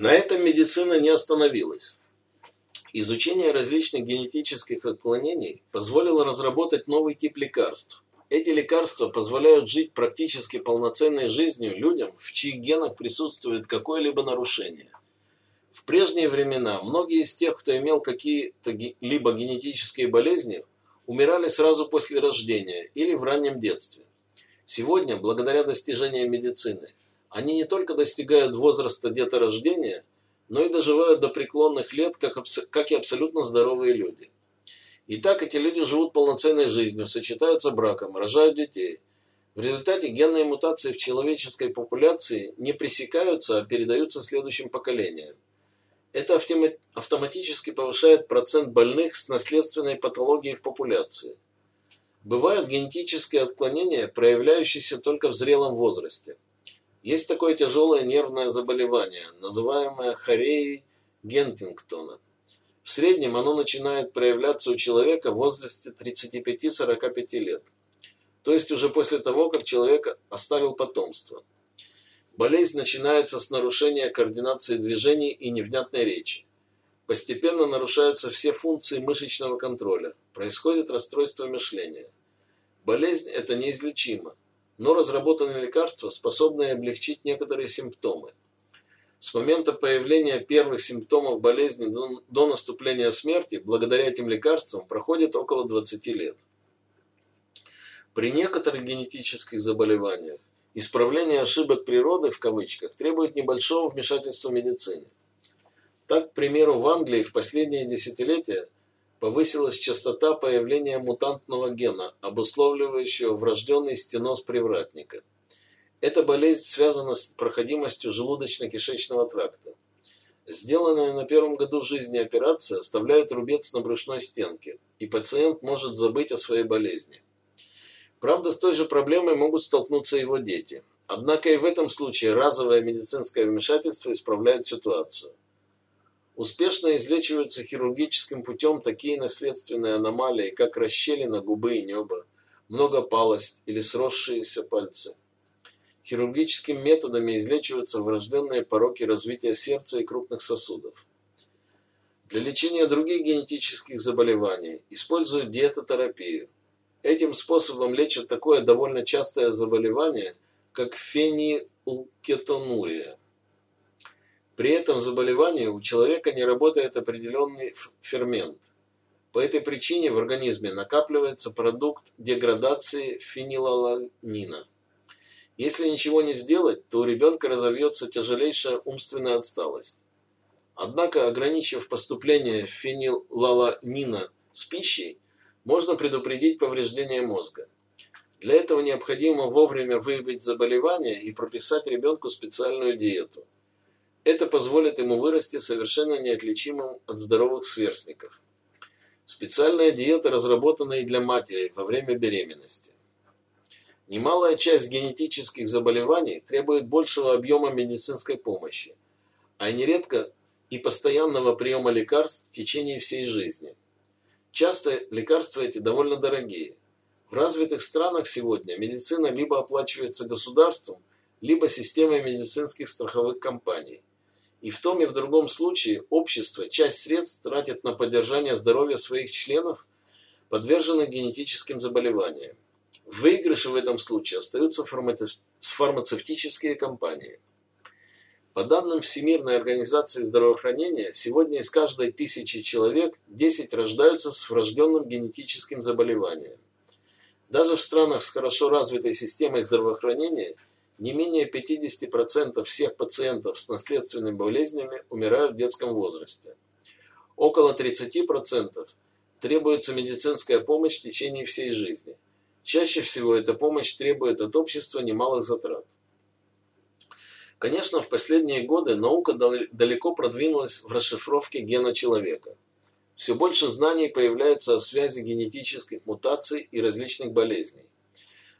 На этом медицина не остановилась. Изучение различных генетических отклонений позволило разработать новый тип лекарств. Эти лекарства позволяют жить практически полноценной жизнью людям, в чьих генах присутствует какое-либо нарушение. В прежние времена многие из тех, кто имел какие-то либо генетические болезни, умирали сразу после рождения или в раннем детстве. Сегодня, благодаря достижениям медицины, они не только достигают возраста деторождения, но и доживают до преклонных лет, как, как и абсолютно здоровые люди. Итак, эти люди живут полноценной жизнью, сочетаются браком, рожают детей. В результате генные мутации в человеческой популяции не пресекаются, а передаются следующим поколениям. Это автоматически повышает процент больных с наследственной патологией в популяции. Бывают генетические отклонения, проявляющиеся только в зрелом возрасте. Есть такое тяжелое нервное заболевание, называемое хореей Гентингтона. В среднем оно начинает проявляться у человека в возрасте 35-45 лет, то есть уже после того, как человек оставил потомство. Болезнь начинается с нарушения координации движений и невнятной речи. Постепенно нарушаются все функции мышечного контроля, происходит расстройство мышления. Болезнь это неизлечимо, но разработаны лекарства, способные облегчить некоторые симптомы. С момента появления первых симптомов болезни до, до наступления смерти, благодаря этим лекарствам, проходит около 20 лет. При некоторых генетических заболеваниях Исправление ошибок природы, в кавычках, требует небольшого вмешательства медицины. Так, к примеру, в Англии в последние десятилетия повысилась частота появления мутантного гена, обусловливающего врожденный стеноз привратника. Эта болезнь связана с проходимостью желудочно-кишечного тракта. Сделанная на первом году жизни операция оставляет рубец на брюшной стенке, и пациент может забыть о своей болезни. Правда, с той же проблемой могут столкнуться его дети. Однако и в этом случае разовое медицинское вмешательство исправляет ситуацию. Успешно излечиваются хирургическим путем такие наследственные аномалии, как расщелина губы и неба, многопалость или сросшиеся пальцы. Хирургическими методами излечиваются врожденные пороки развития сердца и крупных сосудов. Для лечения других генетических заболеваний используют диетотерапию. Этим способом лечат такое довольно частое заболевание, как фенилкетонурия. При этом заболевании у человека не работает определенный фермент. По этой причине в организме накапливается продукт деградации фенилаланина. Если ничего не сделать, то у ребенка разовьется тяжелейшая умственная отсталость. Однако, ограничив поступление фенилаланина с пищей, можно предупредить повреждение мозга. Для этого необходимо вовремя выявить заболевание и прописать ребенку специальную диету. Это позволит ему вырасти совершенно неотличимым от здоровых сверстников. Специальная диета разработана и для матерей во время беременности. Немалая часть генетических заболеваний требует большего объема медицинской помощи, а нередко и постоянного приема лекарств в течение всей жизни – Часто лекарства эти довольно дорогие. В развитых странах сегодня медицина либо оплачивается государством, либо системой медицинских страховых компаний. И в том и в другом случае общество часть средств тратит на поддержание здоровья своих членов, подверженных генетическим заболеваниям. В в этом случае остаются фармацевтические компании. По данным Всемирной организации здравоохранения, сегодня из каждой тысячи человек 10 рождаются с врожденным генетическим заболеванием. Даже в странах с хорошо развитой системой здравоохранения не менее 50% всех пациентов с наследственными болезнями умирают в детском возрасте. Около 30% требуется медицинская помощь в течение всей жизни. Чаще всего эта помощь требует от общества немалых затрат. Конечно, в последние годы наука далеко продвинулась в расшифровке гена человека. Все больше знаний появляется о связи генетических мутаций и различных болезней.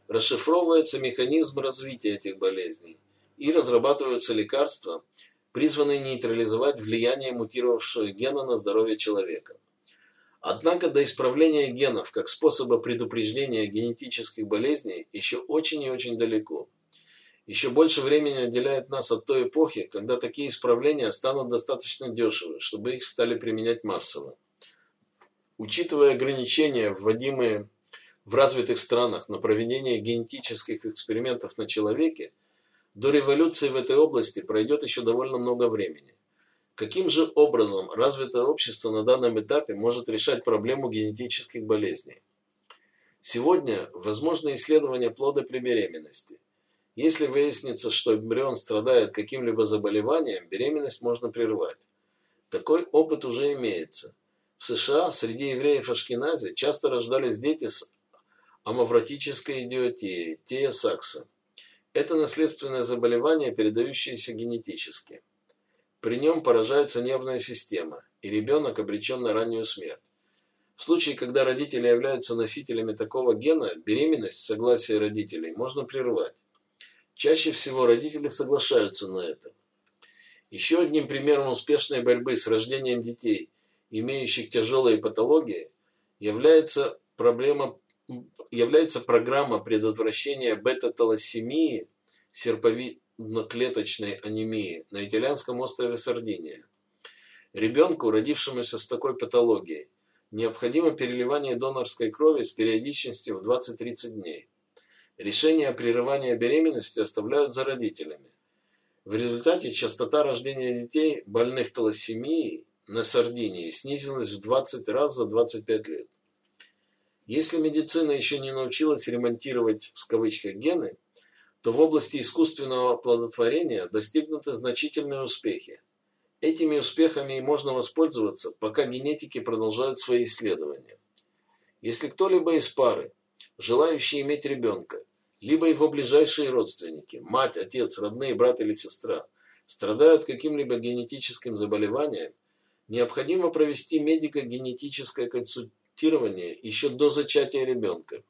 Расшифровывается механизм развития этих болезней и разрабатываются лекарства, призванные нейтрализовать влияние мутировавшего гена на здоровье человека. Однако до исправления генов как способа предупреждения генетических болезней еще очень и очень далеко. Еще больше времени отделяет нас от той эпохи, когда такие исправления станут достаточно дешевы, чтобы их стали применять массово. Учитывая ограничения, вводимые в развитых странах на проведение генетических экспериментов на человеке, до революции в этой области пройдет еще довольно много времени. Каким же образом развитое общество на данном этапе может решать проблему генетических болезней? Сегодня возможны исследования плода при беременности. Если выяснится, что эмбрион страдает каким-либо заболеванием, беременность можно прервать. Такой опыт уже имеется. В США среди евреев Ашкенази часто рождались дети с амавротической идиотией, тея сакса. Это наследственное заболевание, передающееся генетически. При нем поражается нервная система, и ребенок обречен на раннюю смерть. В случае, когда родители являются носителями такого гена, беременность, согласие родителей, можно прервать. Чаще всего родители соглашаются на это. Еще одним примером успешной борьбы с рождением детей, имеющих тяжелые патологии, является, проблема, является программа предотвращения бета-талассемии, серповидно-клеточной анемии на итальянском острове Сардиния. Ребенку, родившемуся с такой патологией, Необходимо переливание донорской крови с периодичностью в 20-30 дней. Решение о прерывании беременности оставляют за родителями. В результате частота рождения детей, больных талассемией, на Сардинии снизилась в 20 раз за 25 лет. Если медицина еще не научилась ремонтировать в кавычках гены, то в области искусственного оплодотворения достигнуты значительные успехи. Этими успехами и можно воспользоваться, пока генетики продолжают свои исследования. Если кто-либо из пары, желающий иметь ребенка, либо его ближайшие родственники, мать, отец, родные, брат или сестра, страдают каким-либо генетическим заболеванием, необходимо провести медико-генетическое консультирование еще до зачатия ребенка.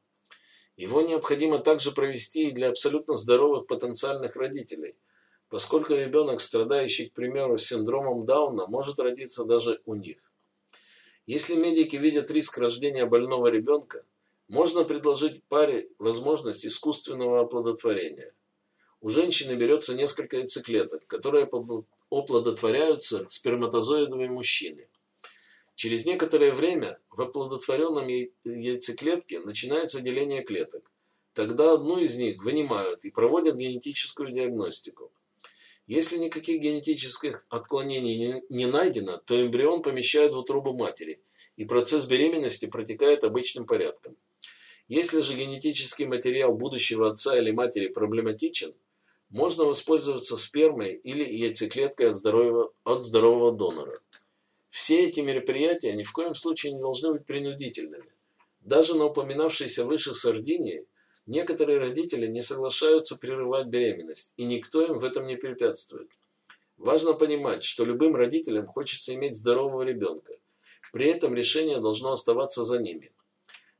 Его необходимо также провести и для абсолютно здоровых потенциальных родителей – поскольку ребенок, страдающий, к примеру, синдромом Дауна, может родиться даже у них. Если медики видят риск рождения больного ребенка, можно предложить паре возможность искусственного оплодотворения. У женщины берется несколько яйцеклеток, которые оплодотворяются сперматозоидами мужчины. Через некоторое время в оплодотворенном яйцеклетке начинается деление клеток. Тогда одну из них вынимают и проводят генетическую диагностику. Если никаких генетических отклонений не найдено, то эмбрион помещают в утробу матери, и процесс беременности протекает обычным порядком. Если же генетический материал будущего отца или матери проблематичен, можно воспользоваться спермой или яйцеклеткой от здорового, от здорового донора. Все эти мероприятия ни в коем случае не должны быть принудительными. Даже на упоминавшейся выше Сардинии – Некоторые родители не соглашаются прерывать беременность, и никто им в этом не препятствует. Важно понимать, что любым родителям хочется иметь здорового ребенка. При этом решение должно оставаться за ними.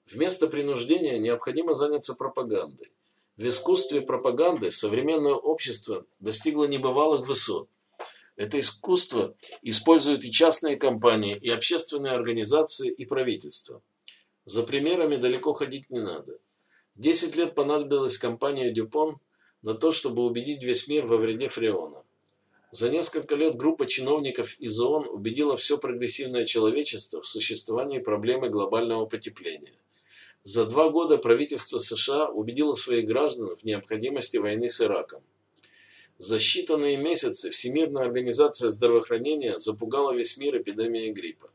Вместо принуждения необходимо заняться пропагандой. В искусстве пропаганды современное общество достигло небывалых высот. Это искусство используют и частные компании, и общественные организации, и правительства. За примерами далеко ходить не надо. Десять лет понадобилось компании Дюпон на то, чтобы убедить весь мир во вреде фреона. За несколько лет группа чиновников из ООН убедила все прогрессивное человечество в существовании проблемы глобального потепления. За два года правительство США убедило своих граждан в необходимости войны с Ираком. За считанные месяцы Всемирная организация здравоохранения запугала весь мир эпидемией гриппа.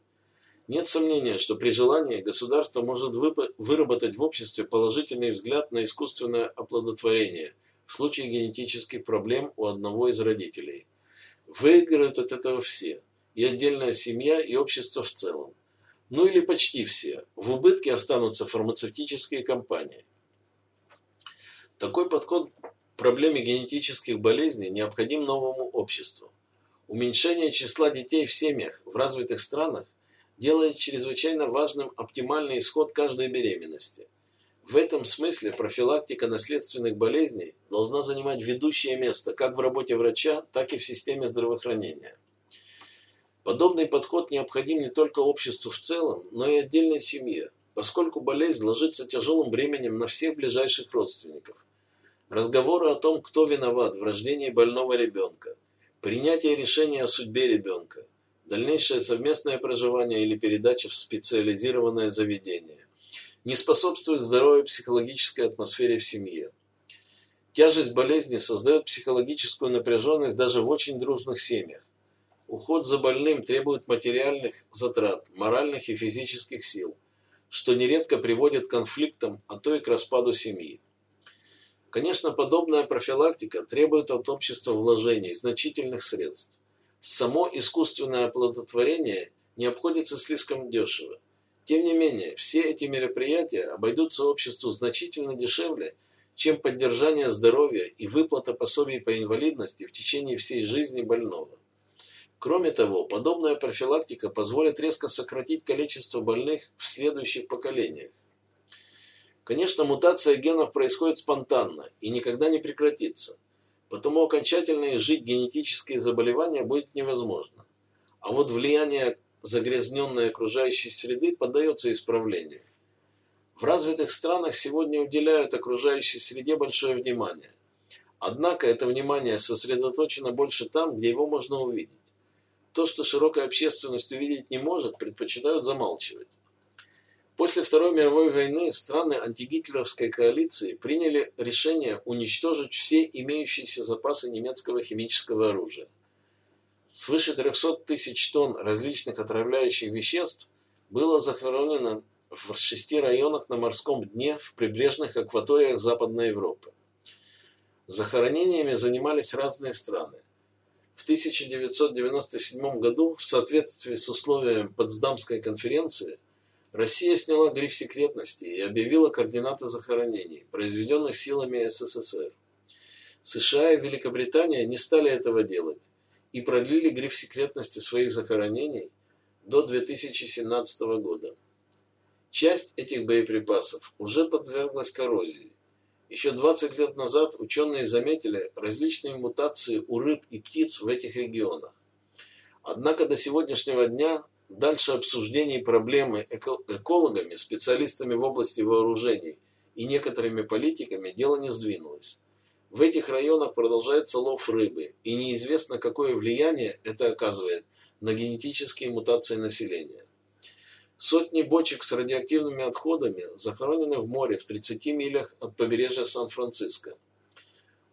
Нет сомнения, что при желании государство может выработать в обществе положительный взгляд на искусственное оплодотворение в случае генетических проблем у одного из родителей. Выиграют от этого все, и отдельная семья, и общество в целом. Ну или почти все. В убытке останутся фармацевтические компании. Такой подход проблеме генетических болезней необходим новому обществу. Уменьшение числа детей в семьях в развитых странах делает чрезвычайно важным оптимальный исход каждой беременности. В этом смысле профилактика наследственных болезней должна занимать ведущее место как в работе врача, так и в системе здравоохранения. Подобный подход необходим не только обществу в целом, но и отдельной семье, поскольку болезнь ложится тяжелым бременем на всех ближайших родственников. Разговоры о том, кто виноват в рождении больного ребенка, принятие решения о судьбе ребенка, дальнейшее совместное проживание или передача в специализированное заведение, не способствует здоровой психологической атмосфере в семье. Тяжесть болезни создает психологическую напряженность даже в очень дружных семьях. Уход за больным требует материальных затрат, моральных и физических сил, что нередко приводит к конфликтам, а то и к распаду семьи. Конечно, подобная профилактика требует от общества вложений значительных средств. Само искусственное оплодотворение не обходится слишком дешево. Тем не менее, все эти мероприятия обойдутся обществу значительно дешевле, чем поддержание здоровья и выплата пособий по инвалидности в течение всей жизни больного. Кроме того, подобная профилактика позволит резко сократить количество больных в следующих поколениях. Конечно, мутация генов происходит спонтанно и никогда не прекратится, потому окончательно изжить генетические заболевания будет невозможно. А вот влияние загрязненной окружающей среды поддается исправлению. В развитых странах сегодня уделяют окружающей среде большое внимание. Однако это внимание сосредоточено больше там, где его можно увидеть. То, что широкая общественность увидеть не может, предпочитают замалчивать. После Второй мировой войны страны антигитлеровской коалиции приняли решение уничтожить все имеющиеся запасы немецкого химического оружия свыше 300 тысяч тонн различных отравляющих веществ было захоронено в шести районах на морском дне в прибрежных акваториях Западной Европы. Захоронениями занимались разные страны. В 1997 году, в соответствии с условиями Потсдамской конференции, Россия сняла гриф секретности и объявила координаты захоронений, произведенных силами СССР. США и Великобритания не стали этого делать, и продлили гриф секретности своих захоронений до 2017 года. Часть этих боеприпасов уже подверглась коррозии. Еще 20 лет назад ученые заметили различные мутации у рыб и птиц в этих регионах. Однако до сегодняшнего дня дальше обсуждений проблемы экологами, специалистами в области вооружений и некоторыми политиками дело не сдвинулось. В этих районах продолжается лов рыбы, и неизвестно, какое влияние это оказывает на генетические мутации населения. Сотни бочек с радиоактивными отходами захоронены в море в 30 милях от побережья Сан-Франциско.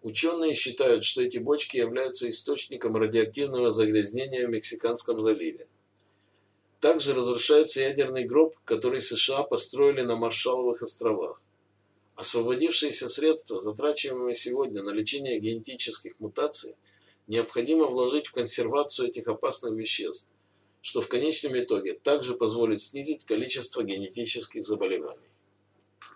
Ученые считают, что эти бочки являются источником радиоактивного загрязнения в Мексиканском заливе. Также разрушается ядерный гроб, который США построили на Маршалловых островах. Освободившиеся средства, затрачиваемые сегодня на лечение генетических мутаций, необходимо вложить в консервацию этих опасных веществ, что в конечном итоге также позволит снизить количество генетических заболеваний.